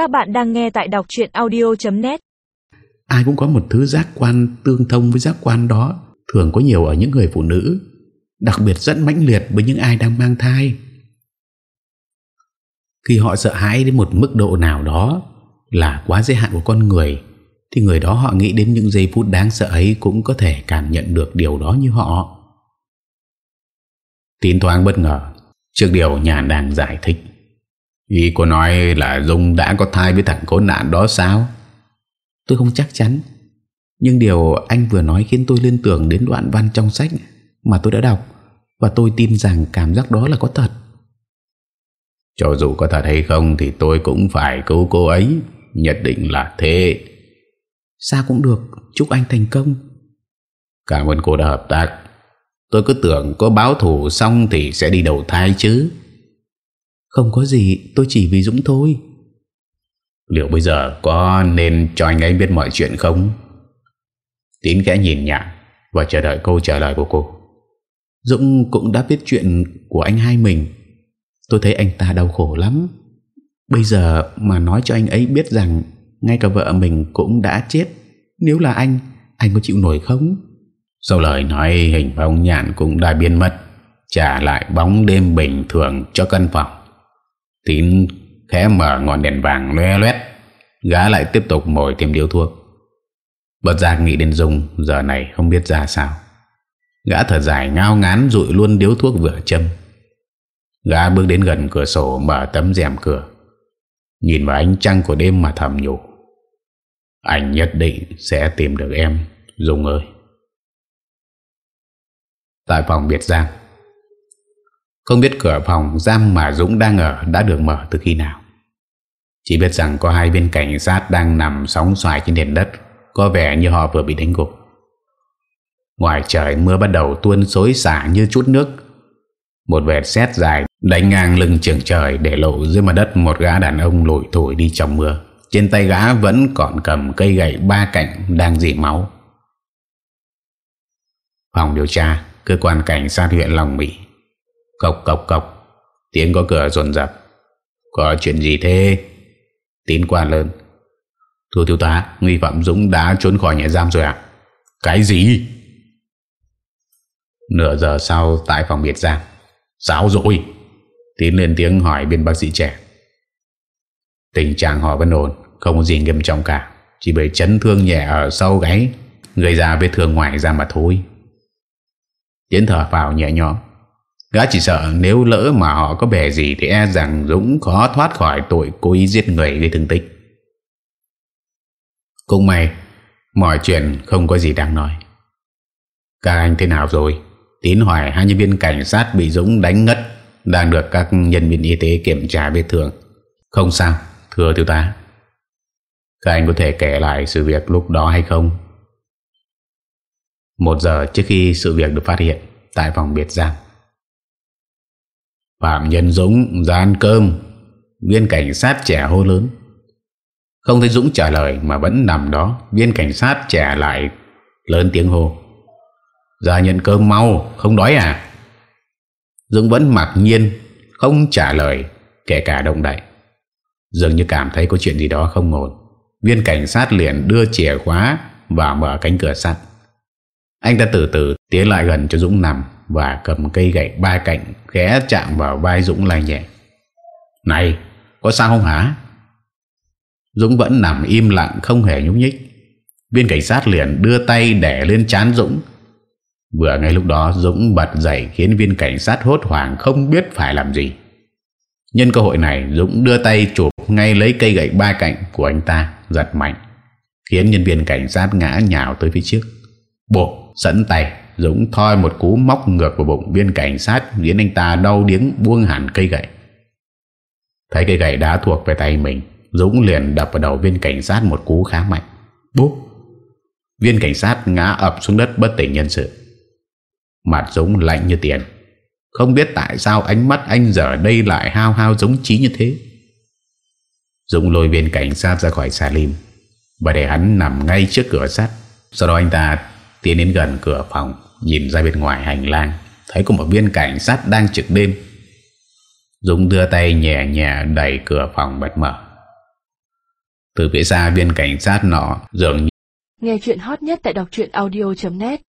Các bạn đang nghe tại đọc chuyện audio.net Ai cũng có một thứ giác quan tương thông với giác quan đó. Thường có nhiều ở những người phụ nữ, Đặc biệt rất mãnh liệt với những ai đang mang thai. Khi họ sợ hãi đến một mức độ nào đó Là quá giới hạn của con người, Thì người đó họ nghĩ đến những giây phút đáng sợ ấy Cũng có thể cảm nhận được điều đó như họ. Tín thoáng bất ngờ, Trước điều nhà đang giải thích. Ý cô nói là Dung đã có thai với thằng cố nạn đó sao? Tôi không chắc chắn. Nhưng điều anh vừa nói khiến tôi liên tưởng đến đoạn văn trong sách Mà tôi đã đọc Và tôi tin rằng cảm giác đó là có thật. Cho dù có thật hay không Thì tôi cũng phải cứu cô ấy, Nhất định là thế. Sao cũng được, Chúc anh thành công. Cảm ơn cô đã hợp tác. Tôi cứ tưởng có báo thủ xong Thì sẽ đi đầu thai chứ không có gì tôi chỉ vì Dũng thôi. Liệu bây giờ có nên cho anh ấy biết mọi chuyện không? Tín kẽ nhìn nhạc Và chờ đợi câu trả lời của cô. Dũng cũng đã biết chuyện của anh hai mình. Tôi thấy anh ta đau khổ lắm. Bây giờ mà nói cho anh ấy biết rằng Ngay cả vợ mình cũng đã chết Nếu là anh Anh có chịu nổi không? Sau lời nói hình bóng nhạn cũng đã biến mất Trả lại bóng đêm bình thường cho căn phòng Tín khẽ mở ngọn đèn vàng loe loét, Gã lại tiếp tục mồi thêm điếu thuốc. Bật giác nghĩ đến Dung, Giờ này không biết ra sao. Gã thở dài ngao ngán Rụi luôn điếu thuốc vừa châm. Gã bước đến gần cửa sổ Mở tấm rèm cửa, Nhìn vào ánh trăng của đêm mà thầm nhủ. Anh nhất định sẽ tìm được em, Dung ơi. Tại phòng biệt giam không biết cửa phòng giam mà Dũng đang ở đã được mở từ khi nào. Chỉ biết rằng có hai viên cảnh sát đang nằm sóng xoài trên nền đất, có vẻ như họ vừa bị đánh gục. Ngoài trời mưa bắt đầu tuôn xối xả như chút nước. Một vệt sét dài đánh ngang lưng trường trời để lộ dưới mặt đất một gã đàn ông lội thổi đi trong mưa. Trên tay gã vẫn còn cầm cây gậy ba cạnh đang dỉ máu. Phòng điều tra, cơ quan cảnh sát huyện Long Mỹ cọc cọc cọc Tiếng có cửa rồn rập. Có chuyện gì thế? Tín quan lớn. Thưa thiếu tá Nguy phạm Dũng đã trốn khỏi nhà giam rồi ạ. Cái gì? Nửa giờ sau, Tại phòng biệt giam. Sao rồi Tín lên tiếng hỏi bên bác sĩ trẻ. Tình trạng họ vẫn ổn, Không có gì nghiêm trọng cả. Chỉ bởi chấn thương nhẹ ở sau gáy, Gây ra vết thương ngoài da mà thôi. Tiến thở vào nhẹ nhõm. Gã chỉ sợ nếu lỡ mà họ có bè gì Thì e rằng Dũng khó thoát khỏi tội cố ý giết người gây thương tích. Cũng may, Mọi chuyện không có gì đáng nói. Các anh thế nào rồi? Tín hỏi hai nhân viên cảnh sát bị Dũng đánh ngất Đang được các nhân viên y tế kiểm tra vết thương? Không sao, Thưa thiếu tá. Các anh có thể kể lại sự việc lúc đó hay không? Một giờ trước khi sự việc được phát hiện Tại phòng biệt giam. Phạm Nhân Dũng ra ăn cơm. Viên cảnh sát trẻ hô lớn. Không thấy Dũng trả lời Mà vẫn nằm đó. Viên cảnh sát trẻ lại lớn tiếng hô. Ra nhận cơm mau, Không đói à? Dũng vẫn mặc nhiên, Không trả lời, kể cả động đậy. Dường như cảm thấy có chuyện gì đó không ổn. Viên cảnh sát liền đưa chìa khóa Và mở cánh cửa sắt. Anh ta từ từ tiến lại gần cho Dũng nằm và cầm cây gậy ba cạnh ghé chạm vào vai Dũng lai nhẹ. Này, có sao không hả? Dũng vẫn nằm im lặng không hề nhúc nhích. Viên cảnh sát liền đưa tay để lên chán Dũng. Vừa ngay lúc đó Dũng bật dậy khiến viên cảnh sát hốt hoảng không biết phải làm gì. Nhân cơ hội này Dũng đưa tay chụp ngay lấy cây gậy ba cạnh của anh ta giật mạnh khiến nhân viên cảnh sát ngã nhào tới phía trước. Bộ sẵn tay Dũng thoi một cú móc ngược vào bụng viên cảnh sát khiến anh ta đau điếng buông hẳn cây gậy. Thấy cây gậy đã thuộc về tay mình, Dũng liền đập vào đầu viên cảnh sát một cú khá mạnh. Búp! Viên cảnh sát ngã ập xuống đất bất tỉnh nhân sự. Mặt Dũng lạnh như tiền. Không biết tại sao ánh mắt anh giờ đây lại hao hao giống trí như thế. Dũng lôi viên cảnh sát ra khỏi xà lim và để hắn nằm ngay trước cửa sắt. Sau đó anh ta tiến đến gần cửa phòng Nhìn ra bên ngoài hành lang, Thấy có một viên cảnh sát đang trực đêm. Dũng đưa tay nhẹ nhẹ đẩy cửa phòng bật mở. Từ phía xa viên cảnh sát nọ dường như Nghe chuyện hot nhất tại đọc audio.net